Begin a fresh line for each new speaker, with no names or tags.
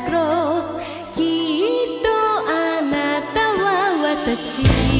クロスきっとあなたは私。